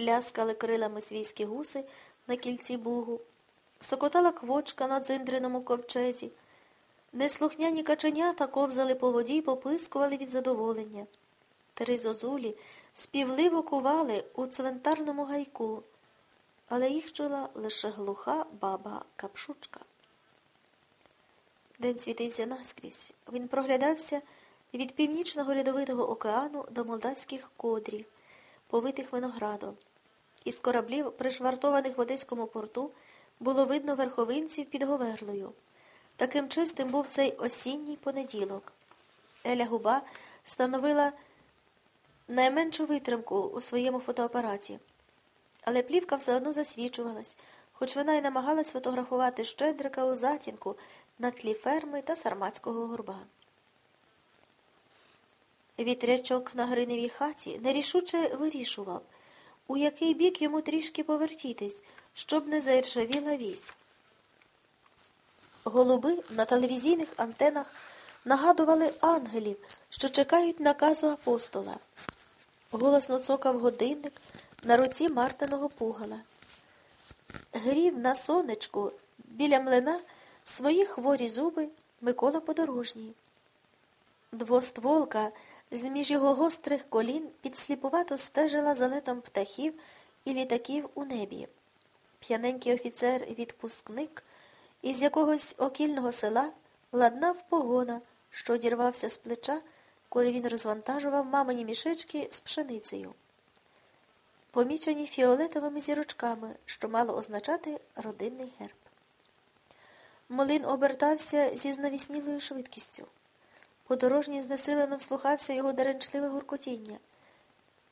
ляскали крилами свійські гуси на кільці бугу, сокотала квочка на дзиндреному ковчезі. Неслухняні каченята ковзали по воді й попискували від задоволення. Три зозулі співливо кували у цвинтарному гайку, але їх чула лише глуха баба капшучка. День світився наскрізь. Він проглядався від північного льодовитого океану до молдавських кодрів, повитих виноградом. Із кораблів, пришвартованих в Одеському порту, було видно верховинців під Говерлою. Таким чистим був цей осінній понеділок. Еля Губа становила найменшу витримку у своєму фотоапараті. Але плівка все одно засвічувалась, хоч вона й намагалась фотографувати щедрика у затінку на тлі ферми та сарматського горба. Вітрячок на Гриневій хаті нерішуче вирішував, у який бік йому трішки повертітись, щоб не заіржавіла вісь. Голуби на телевізійних антенах нагадували ангелів, що чекають наказу апостола. Голосно цокав годинник на руці Мартиного пугала. Грів на сонечку біля млина свої хворі зуби Микола Подорожній. Двостволка з між його гострих колін підсліпувато стежила за летом птахів і літаків у небі. П'яненький офіцер-відпускник із якогось окільного села ладнав погона, що одірвався з плеча, коли він розвантажував мамині мішечки з пшеницею, помічені фіолетовими зірочками, що мало означати родинний герб. Млин обертався зі знавіснілою швидкістю. Подорожній знесилено вслухався його деренчливе гуркотіння.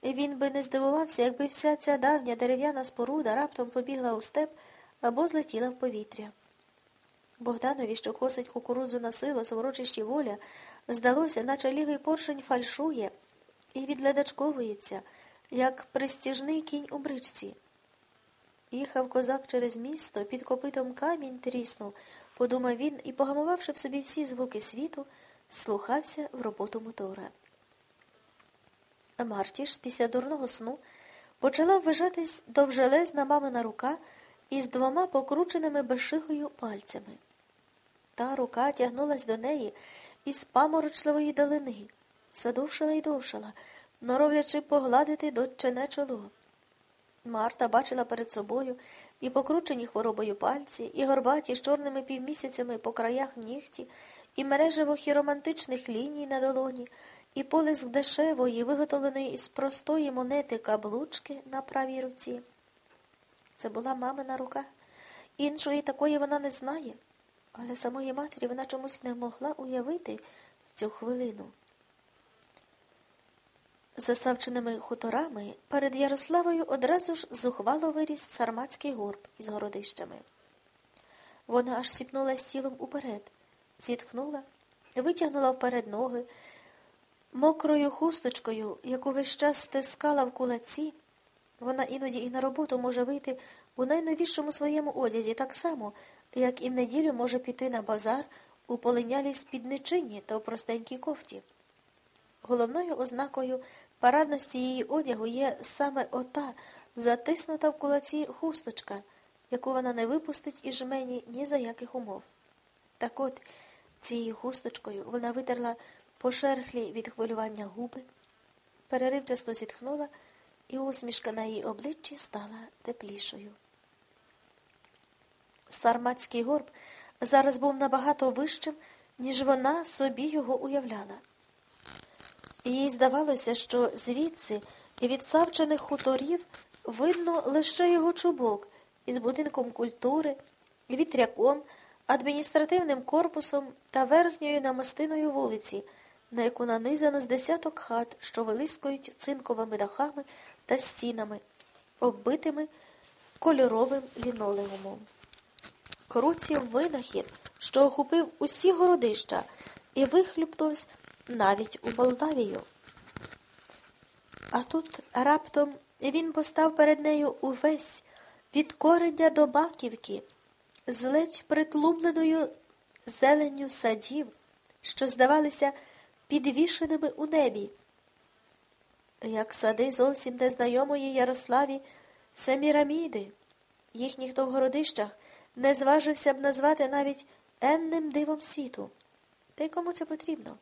Він би не здивувався, якби вся ця давня дерев'яна споруда раптом побігла у степ або злетіла в повітря. Богданові, що косить кукурудзу на сило, сворочищі воля, здалося, наче лівий поршень фальшує і відледачковується, як пристіжний кінь у бричці. Їхав козак через місто, під копитом камінь тріснув, подумав він і, погамувавши в собі всі звуки світу, слухався в роботу мотора. Мартіш після дурного сну почала ввижатись довжелезна мамина рука із двома покрученими безшигою пальцями. Та рука тягнулась до неї із паморочливої далини, все довшала й довшала, норовлячи погладити доччине чоло. Марта бачила перед собою і покручені хворобою пальці, і горбаті з чорними півмісяцями по краях нігті, і мережево хіромантичних ліній на долоні, і полиск дешевої, виготовленої із простої монети каблучки на правій руці. Це була мамина рука. Іншої такої вона не знає, але самої матері вона чомусь не могла уявити в цю хвилину. За Савченими хуторами перед Ярославою одразу ж зухвало виріс сарматський горб із городищами. Вона аж сіпнулась тілом уперед, зітхнула, витягнула вперед ноги, мокрою хусточкою, яку весь час стискала в кулаці. Вона іноді і на роботу може вийти у найновішому своєму одязі так само, як і в неділю може піти на базар у полинялій спідничині та у простенькій кофті. Головною ознакою парадності її одягу є саме ота затиснута в кулаці хусточка, яку вона не випустить із жмені ні за яких умов. Так от цією хусточкою вона витерла пошерхлі від хвилювання губи, переривчасно зітхнула, і усмішка на її обличчі стала теплішою. Сарматський горб зараз був набагато вищим, ніж вона собі його уявляла. Їй здавалося, що звідси від савчених хуторів видно лише його чубок із будинком культури, вітряком, адміністративним корпусом та верхньою намистиною вулиці, на яку нанизано з десяток хат, що вилискують цинковими дахами та стінами, оббитими кольоровим лінолеумом. Круців винахід, що охопив усі городища і вихлюпнувся навіть у Молдавію. А тут раптом він постав перед нею увесь від корення до маківки, з ледь притлумленою зеленню садів, що здавалися підвішеними у небі. як сади зовсім незнайомої Ярославі Семіраміди. Їх ніхто в городищах не зважився б назвати навіть енним дивом світу. Та й кому це потрібно?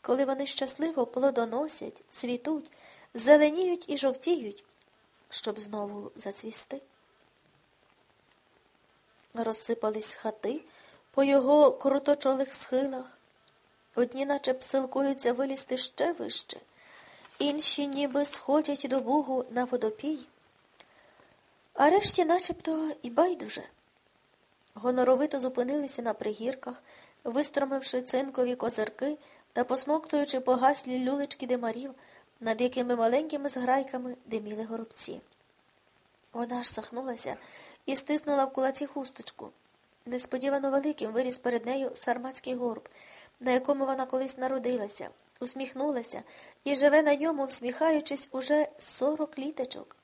Коли вони щасливо плодоносять, цвітуть, зеленіють і жовтіють, щоб знову зацвісти. Розсипались хати по його круточолих схилах. Одні наче псилкуються вилізти ще вище, інші ніби сходять до Бугу на водопій, а решті начебто і байдуже. Гоноровито зупинилися на пригірках, вистромивши цинкові козирки та посмоктуючи погаслі люлечки димарів, над якими маленькими зграйками диміли горобці. Вона аж сахнулася і стиснула в кулаці хусточку. Несподівано великим виріс перед нею сарматський горб, на якому вона колись народилася, усміхнулася і живе на ньому, всміхаючись, уже сорок літочок.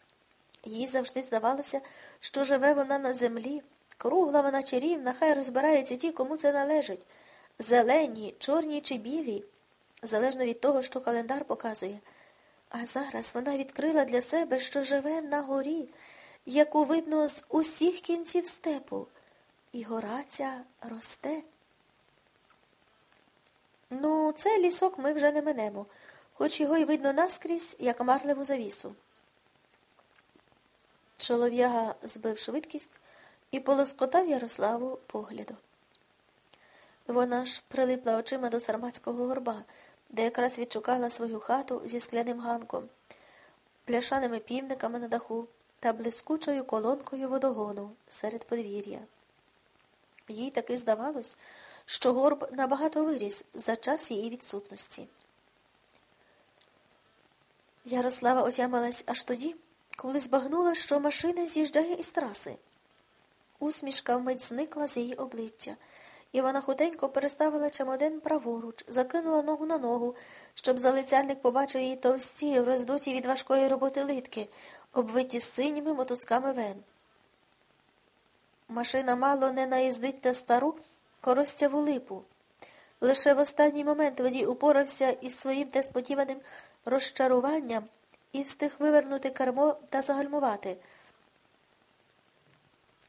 Їй завжди здавалося, що живе вона на землі, кругла вона чарівна, хай розбираються ті, кому це належить. Зелені, чорні чи білі, залежно від того, що календар показує. А зараз вона відкрила для себе, що живе на горі, яку видно з усіх кінців степу, і гора ця росте. Ну, цей лісок ми вже не минемо, хоч його й видно наскрізь, як марливу завісу. Чолов'яга збив швидкість і полоскотав Ярославу погляду. Вона ж прилипла очима до сарматського горба, де якраз відшукала свою хату зі скляним ганком, пляшаними півниками на даху та блискучою колонкою водогону серед подвір'я. Їй таки здавалось, що горб набагато виріс за час її відсутності. Ярослава отямилась аж тоді, коли збагнула, що машина з'їжджає із траси. Усмішка вмить зникла з її обличчя, і вона худенько переставила чемоден праворуч, закинула ногу на ногу, щоб залицяльник побачив її товсті, роздуті від важкої роботи литки, обвиті синіми мотузками вен. Машина мало не наїздить на стару коростяву липу. Лише в останній момент водій упорався із своїм несподіваним розчаруванням і встиг вивернути кермо та загальмувати.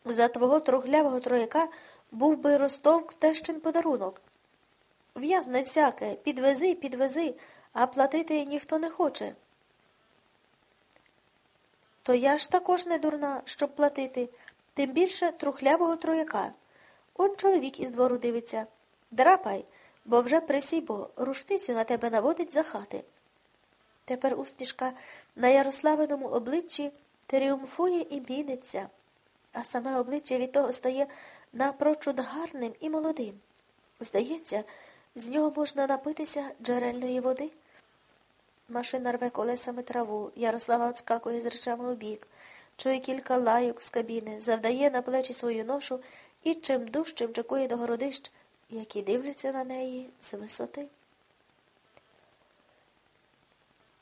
За твого трухлявого трояка був би ростовк тещин подарунок. В'язне всяке, підвези, підвези, а платити ніхто не хоче. То я ж також не дурна, щоб платити, тим більше трухлявого трояка. Он чоловік із двору дивиться. Драпай, бо вже присібо, рушницю на тебе наводить за хати. Тепер усмішка на Ярославиному обличчі тріумфує і міниться, а саме обличчя від того стає напрочуд гарним і молодим. Здається, з нього можна напитися джерельної води. Машина рве колесами траву, Ярослава отскакує з речами у бік, чує кілька лайок з кабіни, завдає на плечі свою ношу і чим дужчим чекує до городищ, які дивляться на неї з висоти.